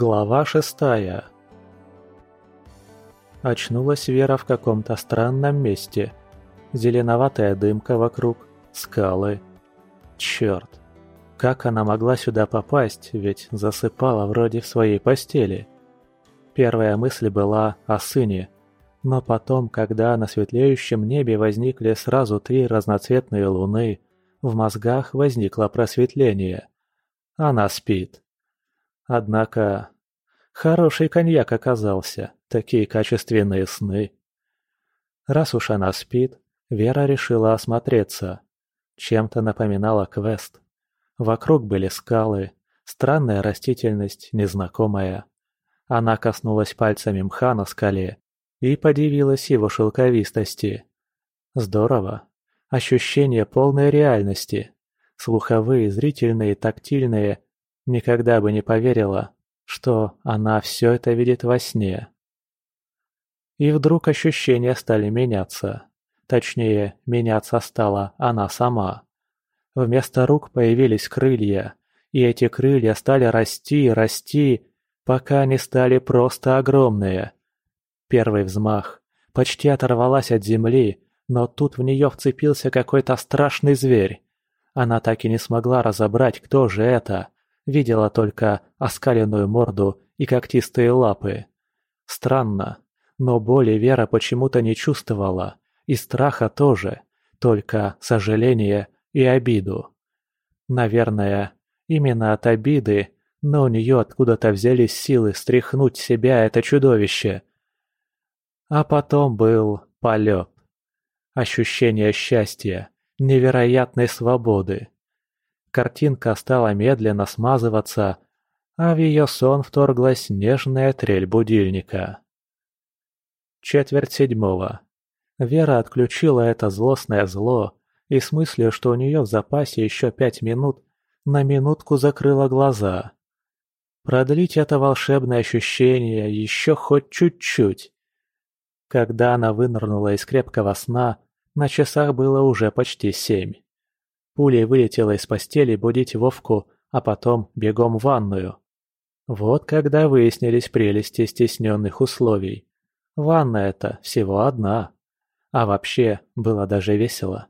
Глава шестая Очнулась Вера в каком-то странном месте. Зеленоватая дымка вокруг, скалы. Черт, как она могла сюда попасть, ведь засыпала вроде в своей постели. Первая мысль была о сыне, но потом, когда на светлеющем небе возникли сразу три разноцветные луны, в мозгах возникло просветление. Она спит. Однако, хороший коньяк оказался, такие качественные сны. Раз уж она спит, Вера решила осмотреться. Чем-то напоминала квест. Вокруг были скалы, странная растительность, незнакомая. Она коснулась пальцами мха на скале и подивилась его шелковистости. Здорово. Ощущение полной реальности. Слуховые, зрительные, тактильные. Никогда бы не поверила, что она все это видит во сне. И вдруг ощущения стали меняться. Точнее, меняться стала она сама. Вместо рук появились крылья, и эти крылья стали расти и расти, пока они стали просто огромные. Первый взмах. Почти оторвалась от земли, но тут в нее вцепился какой-то страшный зверь. Она так и не смогла разобрать, кто же это. Видела только оскаленную морду и когтистые лапы. Странно, но боли Вера почему-то не чувствовала, и страха тоже, только сожаление и обиду. Наверное, именно от обиды но у нее откуда-то взялись силы стряхнуть себя это чудовище. А потом был полет. Ощущение счастья, невероятной свободы. Картинка стала медленно смазываться, а в ее сон вторглась нежная трель будильника. Четверть седьмого. Вера отключила это злостное зло и с мыслью, что у нее в запасе еще пять минут, на минутку закрыла глаза. Продлить это волшебное ощущение еще хоть чуть-чуть. Когда она вынырнула из крепкого сна, на часах было уже почти семь. Пулей вылетела из постели будить Вовку, а потом бегом в ванную. Вот когда выяснились прелести стесненных условий. Ванна это всего одна. А вообще, было даже весело.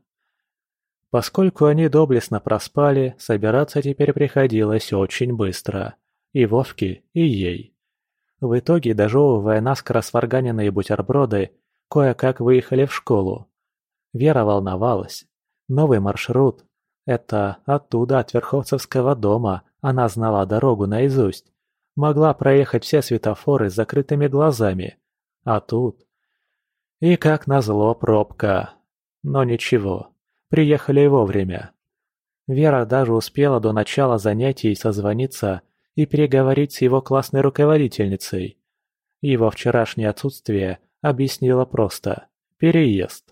Поскольку они доблестно проспали, собираться теперь приходилось очень быстро. И Вовке, и ей. В итоге, дожевывая наскоро сварганенные бутерброды, кое-как выехали в школу. Вера волновалась. Новый маршрут. Это оттуда, от Верховцевского дома, она знала дорогу наизусть. Могла проехать все светофоры с закрытыми глазами. А тут... И как назло пробка. Но ничего, приехали вовремя. Вера даже успела до начала занятий созвониться и переговорить с его классной руководительницей. Его вчерашнее отсутствие объяснила просто «переезд».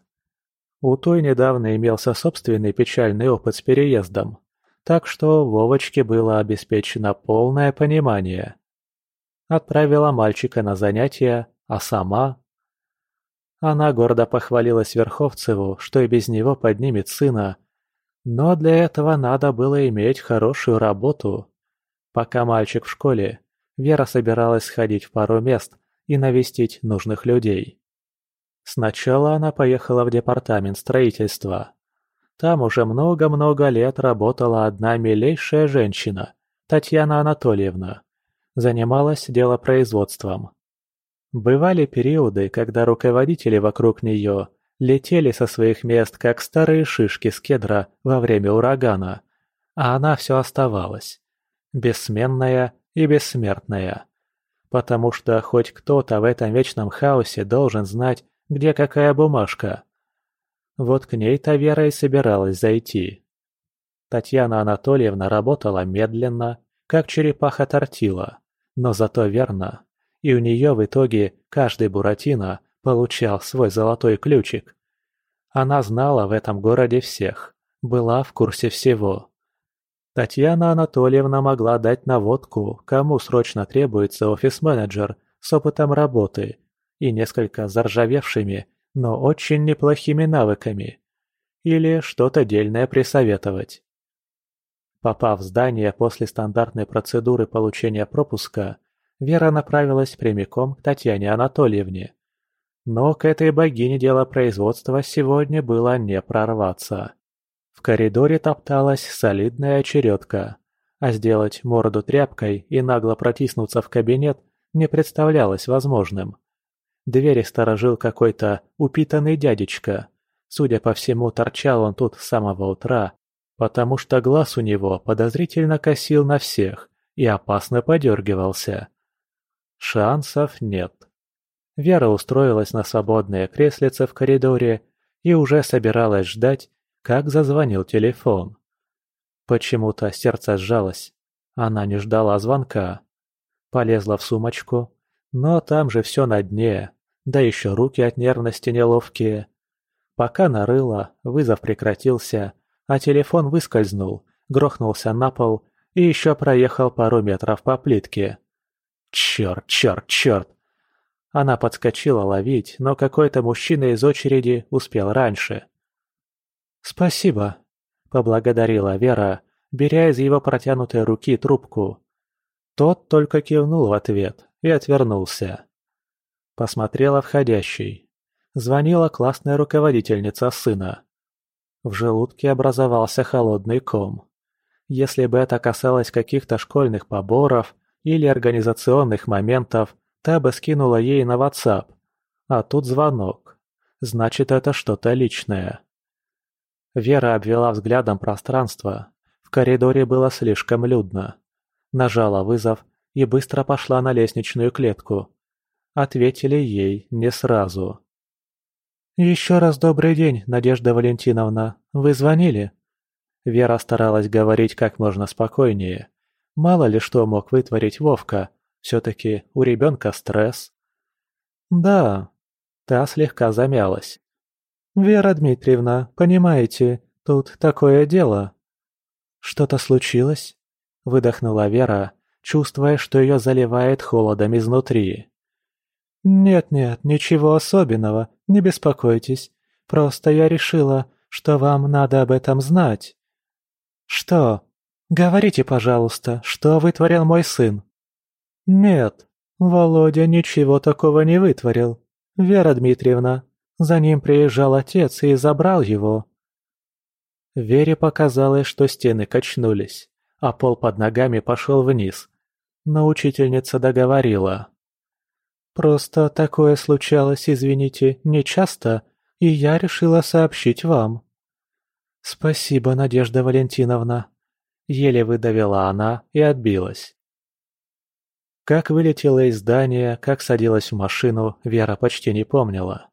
У той недавно имелся собственный печальный опыт с переездом, так что Вовочке было обеспечено полное понимание. Отправила мальчика на занятия, а сама... Она гордо похвалилась Верховцеву, что и без него поднимет сына, но для этого надо было иметь хорошую работу. Пока мальчик в школе, Вера собиралась сходить в пару мест и навестить нужных людей. Сначала она поехала в департамент строительства. Там уже много-много лет работала одна милейшая женщина, Татьяна Анатольевна. Занималась делопроизводством. Бывали периоды, когда руководители вокруг нее летели со своих мест, как старые шишки с кедра во время урагана, а она все оставалась бессменная и бессмертная. Потому что хоть кто-то в этом вечном хаосе должен знать, где какая бумажка. Вот к ней-то Вера и собиралась зайти. Татьяна Анатольевна работала медленно, как черепаха тортила, но зато верно. И у нее в итоге каждый Буратино получал свой золотой ключик. Она знала в этом городе всех, была в курсе всего. Татьяна Анатольевна могла дать наводку, кому срочно требуется офис-менеджер с опытом работы и несколько заржавевшими, но очень неплохими навыками. Или что-то дельное присоветовать. Попав в здание после стандартной процедуры получения пропуска, Вера направилась прямиком к Татьяне Анатольевне. Но к этой богине делопроизводства сегодня было не прорваться. В коридоре топталась солидная очередка, а сделать морду тряпкой и нагло протиснуться в кабинет не представлялось возможным. Двери сторожил какой-то упитанный дядечка. Судя по всему, торчал он тут с самого утра, потому что глаз у него подозрительно косил на всех и опасно подергивался. Шансов нет. Вера устроилась на свободное креслице в коридоре и уже собиралась ждать, как зазвонил телефон. Почему-то сердце сжалось. Она не ждала звонка. Полезла в сумочку, но там же все на дне, да еще руки от нервности неловкие. Пока нарыла, вызов прекратился, а телефон выскользнул, грохнулся на пол и еще проехал пару метров по плитке. Черт, черт, черт! Она подскочила ловить, но какой-то мужчина из очереди успел раньше. «Спасибо», — поблагодарила Вера, беря из его протянутой руки трубку. Тот только кивнул в ответ и отвернулся. Посмотрела входящий. Звонила классная руководительница сына. В желудке образовался холодный ком. Если бы это касалось каких-то школьных поборов или организационных моментов, та бы скинула ей на WhatsApp. А тут звонок. Значит, это что-то личное. Вера обвела взглядом пространство. В коридоре было слишком людно. Нажала вызов и быстро пошла на лестничную клетку. Ответили ей не сразу. «Еще раз добрый день, Надежда Валентиновна. Вы звонили?» Вера старалась говорить как можно спокойнее. Мало ли что мог вытворить Вовка. Все-таки у ребенка стресс. «Да». Та слегка замялась. «Вера Дмитриевна, понимаете, тут такое дело». «Что-то случилось?» – выдохнула Вера, чувствуя, что ее заливает холодом изнутри. «Нет-нет, ничего особенного, не беспокойтесь. Просто я решила, что вам надо об этом знать». «Что? Говорите, пожалуйста, что вытворил мой сын?» «Нет, Володя ничего такого не вытворил. Вера Дмитриевна, за ним приезжал отец и забрал его». Вере показалось, что стены качнулись, а пол под ногами пошел вниз. Но учительница договорила. «Просто такое случалось, извините, нечасто, и я решила сообщить вам». «Спасибо, Надежда Валентиновна», — еле выдавила она и отбилась. Как вылетела из здания, как садилась в машину, Вера почти не помнила.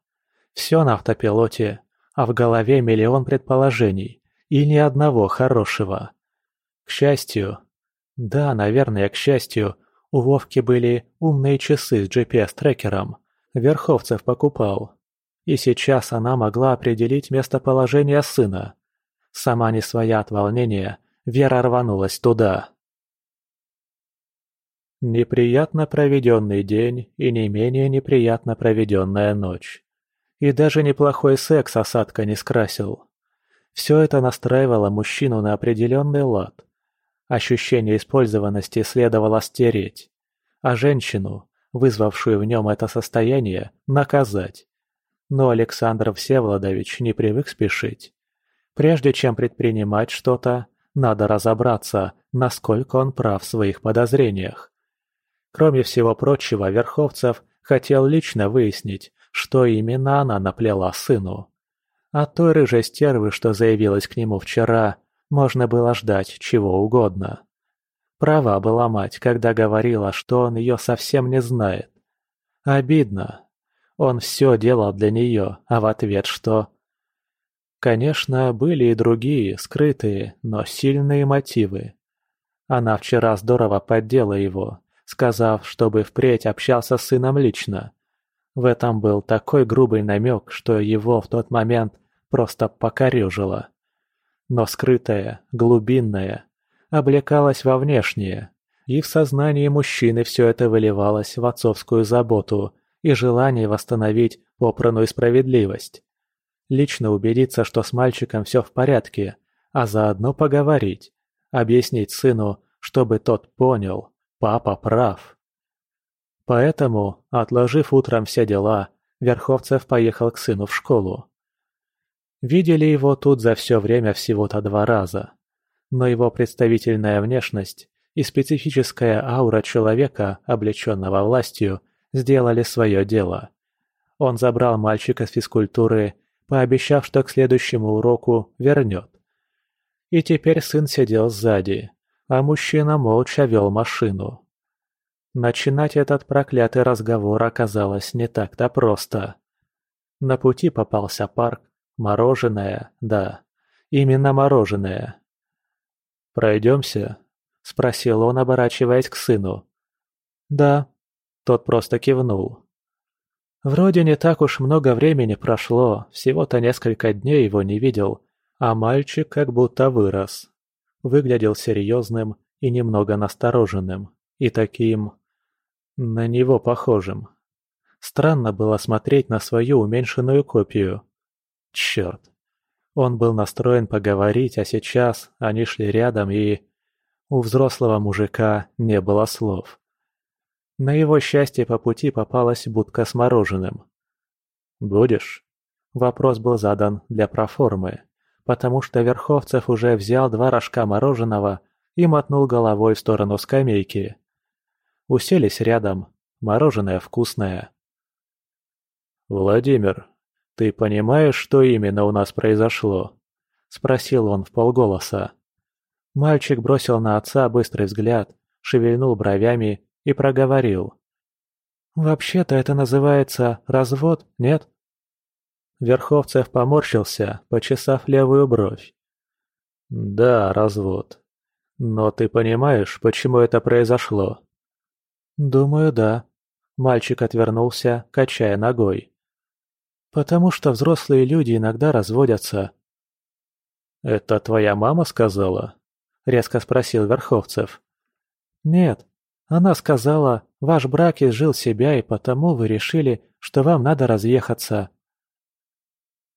Все на автопилоте, а в голове миллион предположений, и ни одного хорошего. К счастью, да, наверное, к счастью, у Вовки были умные часы с GPS-трекером. Верховцев покупал. И сейчас она могла определить местоположение сына. Сама не своя от волнения, Вера рванулась туда. Неприятно проведенный день и не менее неприятно проведенная ночь. И даже неплохой секс осадка не скрасил. Все это настраивало мужчину на определенный лад. Ощущение использованности следовало стереть, а женщину, вызвавшую в нем это состояние, наказать. Но Александр Всеволодович не привык спешить. Прежде чем предпринимать что-то, надо разобраться, насколько он прав в своих подозрениях. Кроме всего прочего, Верховцев хотел лично выяснить, что именно она наплела сыну. От той рыжей стервы, что заявилась к нему вчера, можно было ждать чего угодно. Права была мать, когда говорила, что он ее совсем не знает. Обидно. Он все делал для нее, а в ответ что? Конечно, были и другие, скрытые, но сильные мотивы. Она вчера здорово поддела его, сказав, чтобы впредь общался с сыном лично. В этом был такой грубый намек, что его в тот момент просто покорежило. Но скрытое, глубинное, облекалось во внешнее, и в сознании мужчины все это выливалось в отцовскую заботу и желание восстановить попранную справедливость. Лично убедиться, что с мальчиком все в порядке, а заодно поговорить, объяснить сыну, чтобы тот понял, папа прав. Поэтому, отложив утром все дела, Верховцев поехал к сыну в школу. Видели его тут за все время всего-то два раза. Но его представительная внешность и специфическая аура человека, облеченного властью, сделали свое дело. Он забрал мальчика с физкультуры, пообещав, что к следующему уроку вернет. И теперь сын сидел сзади, а мужчина молча вел машину. Начинать этот проклятый разговор оказалось не так-то просто. На пути попался парк, мороженое, да, именно мороженое. «Пройдемся?» – спросил он, оборачиваясь к сыну. «Да», – тот просто кивнул. Вроде не так уж много времени прошло, всего-то несколько дней его не видел, а мальчик как будто вырос. Выглядел серьезным и немного настороженным, и таким... на него похожим. Странно было смотреть на свою уменьшенную копию. Черт. Он был настроен поговорить, а сейчас они шли рядом и... У взрослого мужика не было слов. На его счастье по пути попалась будка с мороженым. «Будешь?» Вопрос был задан для проформы потому что Верховцев уже взял два рожка мороженого и мотнул головой в сторону скамейки. Уселись рядом, мороженое вкусное. «Владимир, ты понимаешь, что именно у нас произошло?» – спросил он в полголоса. Мальчик бросил на отца быстрый взгляд, шевельнул бровями и проговорил. «Вообще-то это называется развод, нет?» Верховцев поморщился, почесав левую бровь. «Да, развод. Но ты понимаешь, почему это произошло?» «Думаю, да». Мальчик отвернулся, качая ногой. «Потому что взрослые люди иногда разводятся». «Это твоя мама сказала?» — резко спросил Верховцев. «Нет. Она сказала, ваш брак изжил себя, и потому вы решили, что вам надо разъехаться.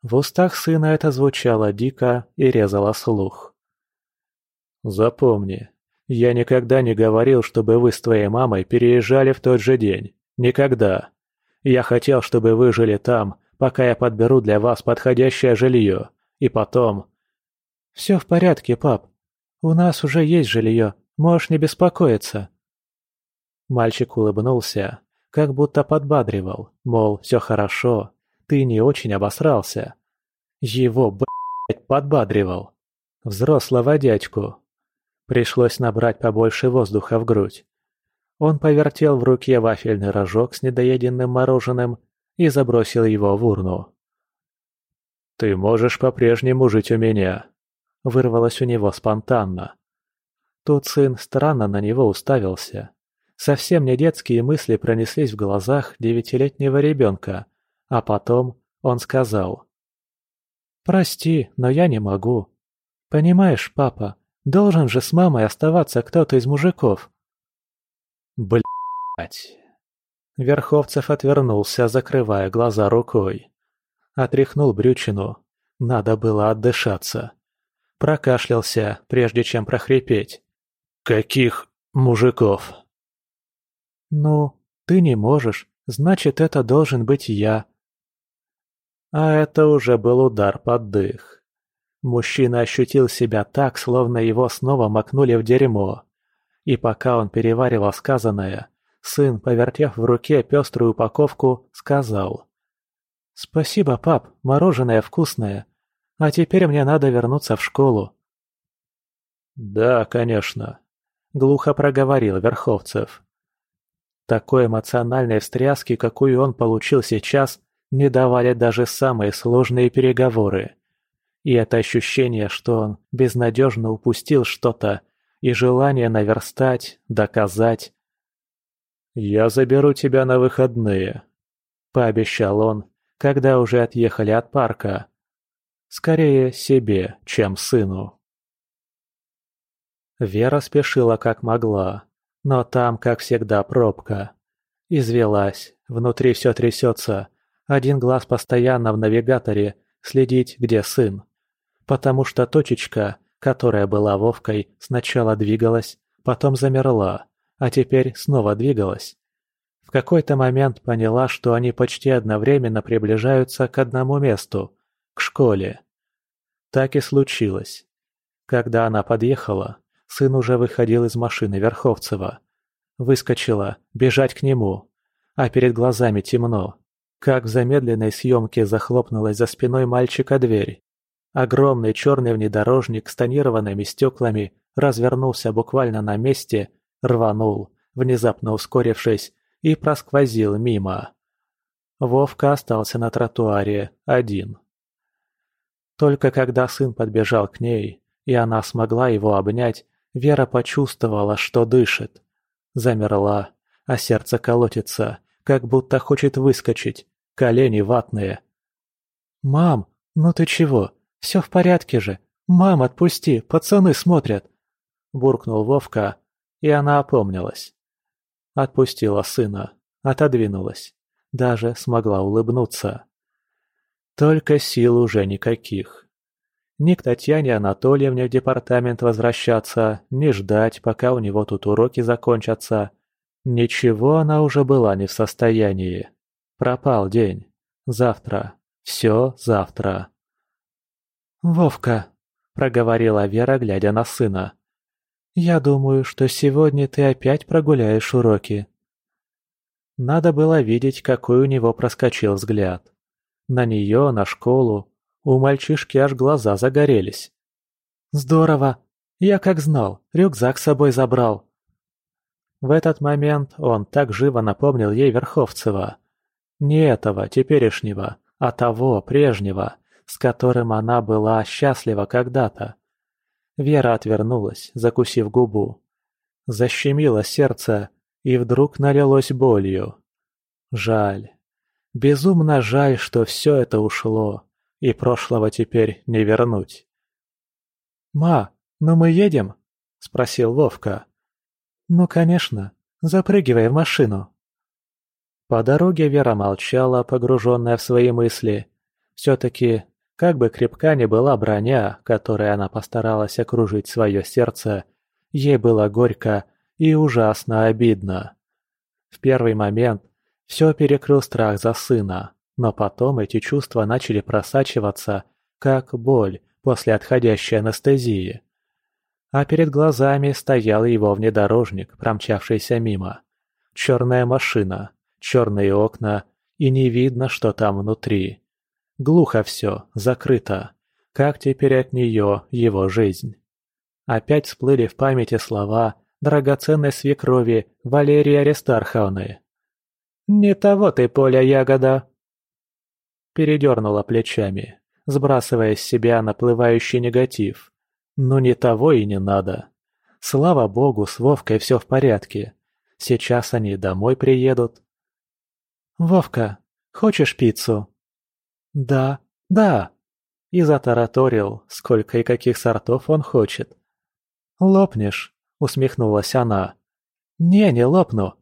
В устах сына это звучало дико и резало слух. «Запомни, я никогда не говорил, чтобы вы с твоей мамой переезжали в тот же день. Никогда. Я хотел, чтобы вы жили там, пока я подберу для вас подходящее жилье. И потом...» «Все в порядке, пап. У нас уже есть жилье. Можешь не беспокоиться». Мальчик улыбнулся, как будто подбадривал, мол, все хорошо, ты не очень обосрался. Его, блядь, подбадривал. Взрослого дядьку. Пришлось набрать побольше воздуха в грудь. Он повертел в руке вафельный рожок с недоеденным мороженым и забросил его в урну. «Ты можешь по-прежнему жить у меня», — вырвалось у него спонтанно. Тут сын странно на него уставился. Совсем не детские мысли пронеслись в глазах девятилетнего ребенка. А потом он сказал. «Прости, но я не могу. Понимаешь, папа, должен же с мамой оставаться кто-то из мужиков». Блять. Верховцев отвернулся, закрывая глаза рукой. Отряхнул брючину. Надо было отдышаться. Прокашлялся, прежде чем прохрипеть. «Каких мужиков?» «Ну, ты не можешь, значит, это должен быть я», а это уже был удар под дых. Мужчина ощутил себя так, словно его снова макнули в дерьмо. И пока он переваривал сказанное, сын, повертев в руке пеструю упаковку, сказал. «Спасибо, пап, мороженое вкусное. А теперь мне надо вернуться в школу». «Да, конечно», — глухо проговорил Верховцев. Такой эмоциональной встряски, какую он получил сейчас, не давали даже самые сложные переговоры. И это ощущение, что он безнадежно упустил что-то, и желание наверстать, доказать. «Я заберу тебя на выходные», — пообещал он, когда уже отъехали от парка. Скорее себе, чем сыну. Вера спешила как могла, но там, как всегда, пробка. Извелась, внутри все трясется, один глаз постоянно в навигаторе, следить, где сын. Потому что точечка, которая была Вовкой, сначала двигалась, потом замерла, а теперь снова двигалась. В какой-то момент поняла, что они почти одновременно приближаются к одному месту – к школе. Так и случилось. Когда она подъехала, сын уже выходил из машины Верховцева. Выскочила, бежать к нему, а перед глазами темно. Как в замедленной съемке захлопнулась за спиной мальчика дверь. Огромный черный внедорожник с тонированными стеклами развернулся буквально на месте, рванул, внезапно ускорившись, и просквозил мимо. Вовка остался на тротуаре один. Только когда сын подбежал к ней, и она смогла его обнять, Вера почувствовала, что дышит. Замерла, а сердце колотится, как будто хочет выскочить, колени ватные. «Мам, ну ты чего? Все в порядке же. Мам, отпусти, пацаны смотрят!» Буркнул Вовка, и она опомнилась. Отпустила сына, отодвинулась, даже смогла улыбнуться. Только сил уже никаких. Ни к Татьяне Анатольевне в департамент возвращаться, ни ждать, пока у него тут уроки закончатся. Ничего она уже была не в состоянии. Пропал день. Завтра. Все завтра. «Вовка», — проговорила Вера, глядя на сына. «Я думаю, что сегодня ты опять прогуляешь уроки». Надо было видеть, какой у него проскочил взгляд. На нее, на школу. У мальчишки аж глаза загорелись. «Здорово! Я как знал, рюкзак с собой забрал». В этот момент он так живо напомнил ей Верховцева. Не этого, теперешнего, а того, прежнего, с которым она была счастлива когда-то. Вера отвернулась, закусив губу. Защемило сердце и вдруг налилось болью. Жаль. Безумно жаль, что все это ушло, и прошлого теперь не вернуть. «Ма, ну мы едем?» – спросил Вовка. «Ну, конечно. Запрыгивай в машину». По дороге Вера молчала, погруженная в свои мысли. Все-таки как бы крепка ни была броня, которой она постаралась окружить свое сердце, ей было горько и ужасно обидно. В первый момент все перекрыл страх за сына, но потом эти чувства начали просачиваться, как боль после отходящей анестезии. А перед глазами стоял его внедорожник, промчавшийся мимо. Черная машина, черные окна, и не видно, что там внутри. Глухо все, закрыто. Как теперь от нее его жизнь? Опять всплыли в памяти слова драгоценной свекрови Валерии Аристарховны. «Не того ты, Поля Ягода!» Передернула плечами, сбрасывая с себя наплывающий негатив. Но не того и не надо. Слава богу, с Вовкой все в порядке. Сейчас они домой приедут. «Вовка, хочешь пиццу?» «Да, да!» И затараторил, сколько и каких сортов он хочет. «Лопнешь?» — усмехнулась она. «Не, не лопну».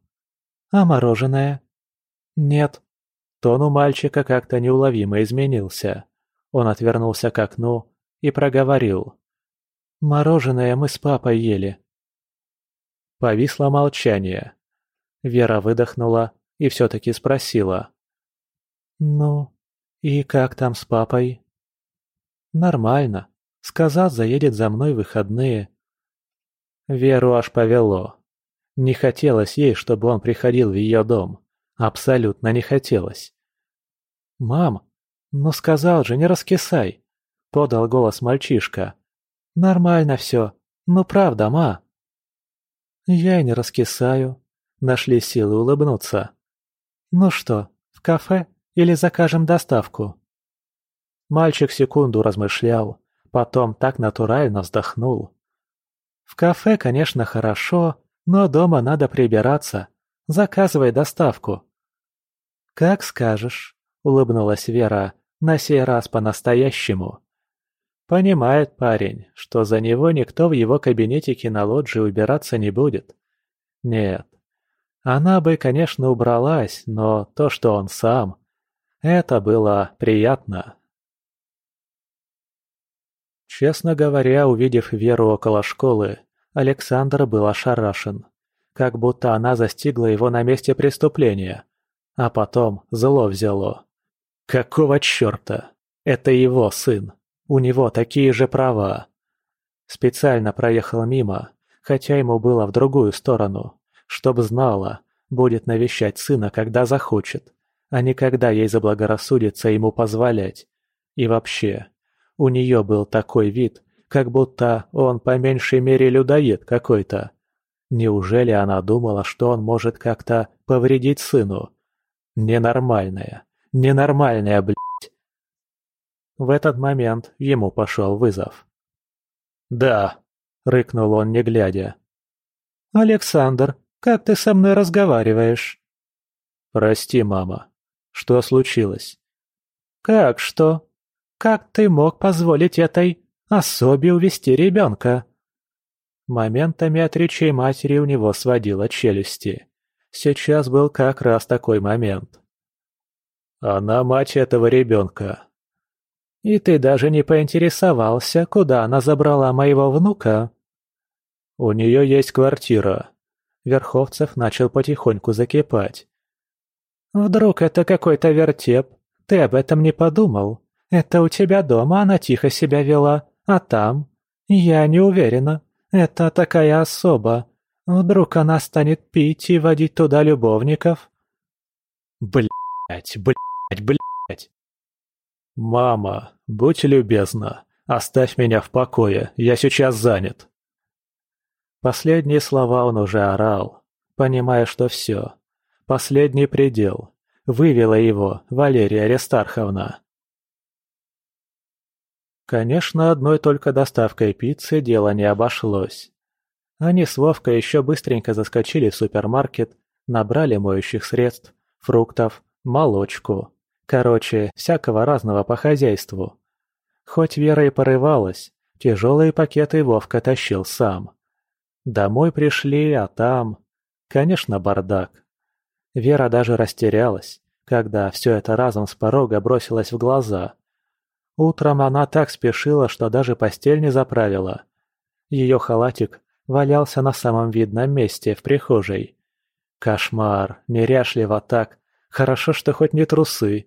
«А мороженое?» «Нет». Тон у мальчика как-то неуловимо изменился. Он отвернулся к окну и проговорил. «Мороженое мы с папой ели». Повисло молчание. Вера выдохнула и все-таки спросила. «Ну, «И как там с папой?» «Нормально. Сказал, заедет за мной в выходные». Веру аж повело. Не хотелось ей, чтобы он приходил в ее дом. Абсолютно не хотелось. «Мам, ну сказал же, не раскисай!» — подал голос мальчишка. «Нормально все. Ну правда, ма!» «Я и не раскисаю», — нашли силы улыбнуться. «Ну что, в кафе?» Или закажем доставку?» Мальчик секунду размышлял, потом так натурально вздохнул. «В кафе, конечно, хорошо, но дома надо прибираться. Заказывай доставку». «Как скажешь», — улыбнулась Вера, на сей раз по-настоящему. Понимает парень, что за него никто в его кабинетике на лоджии убираться не будет. Нет. Она бы, конечно, убралась, но то, что он сам, это было приятно. Честно говоря, увидев Веру около школы, Александр был ошарашен. как будто она застигла его на месте преступления. А потом зло взяло. Какого чёрта? Это его сын. У него такие же права. Специально проехал мимо, хотя ему было в другую сторону, чтоб знала, будет навещать сына, когда захочет, а не когда ей заблагорассудится ему позволять. И вообще, у нее был такой вид, как будто он по меньшей мере людоед какой-то. Неужели она думала, что он может как-то повредить сыну? Ненормальная, ненормальная, блядь. В этот момент ему пошел вызов. «Да», — рыкнул он, не глядя. «Александр, как ты со мной разговариваешь?» «Прости, мама. Что случилось?» «Как что? Как ты мог позволить этой особе увести ребенка?» Моментами от речей матери у него сводило челюсти. Сейчас был как раз такой момент. «Она мать этого ребенка». «И ты даже не поинтересовался, куда она забрала моего внука?» «У нее есть квартира». Верховцев начал потихоньку закипать. «Вдруг это какой-то вертеп? Ты об этом не подумал? Это у тебя дома она тихо себя вела, а там? Я не уверена. Это такая особа. Вдруг она станет пить и водить туда любовников?» «Блядь, блядь, блядь!» «Мама, будь любезна, оставь меня в покое, я сейчас занят». Последние слова он уже орал, понимая, что все. Последний предел. Вывела его Валерия Аристарховна. Конечно, одной только доставкой пиццы дело не обошлось. Они с Вовкой еще быстренько заскочили в супермаркет, набрали моющих средств, фруктов, молочку. Короче, всякого разного по хозяйству. Хоть Вера и порывалась, тяжелые пакеты Вовка тащил сам. Домой пришли, а там... Конечно, бардак. Вера даже растерялась, когда все это разом с порога бросилось в глаза. Утром она так спешила, что даже постель не заправила. Ее халатик валялся на самом видном месте, в прихожей. Кошмар, неряшливо так, хорошо, что хоть не трусы.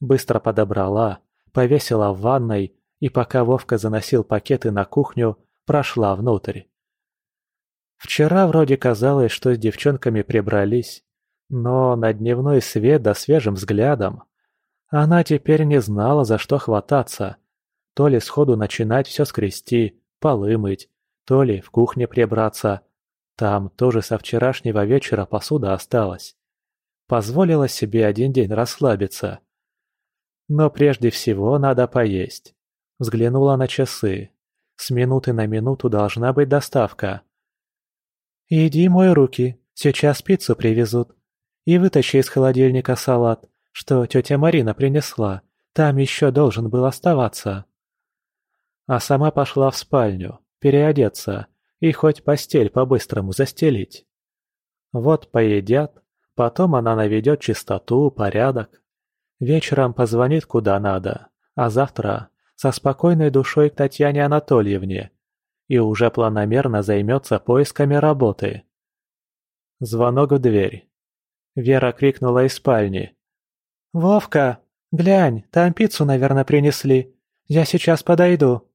Быстро подобрала, повесила в ванной и пока Вовка заносил пакеты на кухню, прошла внутрь. Вчера вроде казалось, что с девчонками прибрались, но на дневной свет да свежим взглядом. Она теперь не знала, за что хвататься. То ли сходу начинать все скрести, полы мыть, то ли в кухне прибраться. Там тоже со вчерашнего вечера посуда осталась. Позволила себе один день расслабиться. Но прежде всего надо поесть. Взглянула на часы. С минуты на минуту должна быть доставка. «Иди мой руки, сейчас пиццу привезут. И вытащи из холодильника салат, что тетя Марина принесла, там еще должен был оставаться». А сама пошла в спальню, переодеться и хоть постель по-быстрому застелить. Вот поедят, потом она наведет чистоту, порядок. Вечером позвонит куда надо, а завтра со спокойной душой к Татьяне Анатольевне и уже планомерно займется поисками работы. Звонок в дверь. Вера крикнула из спальни. «Вовка, глянь, там пиццу, наверное, принесли. Я сейчас подойду».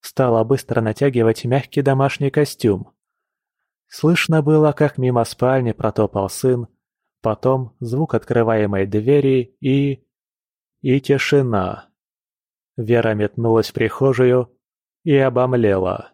Стала быстро натягивать мягкий домашний костюм. Слышно было, как мимо спальни протопал сын, потом звук открываемой двери и... и тишина. Вера метнулась в прихожую, и обомлела.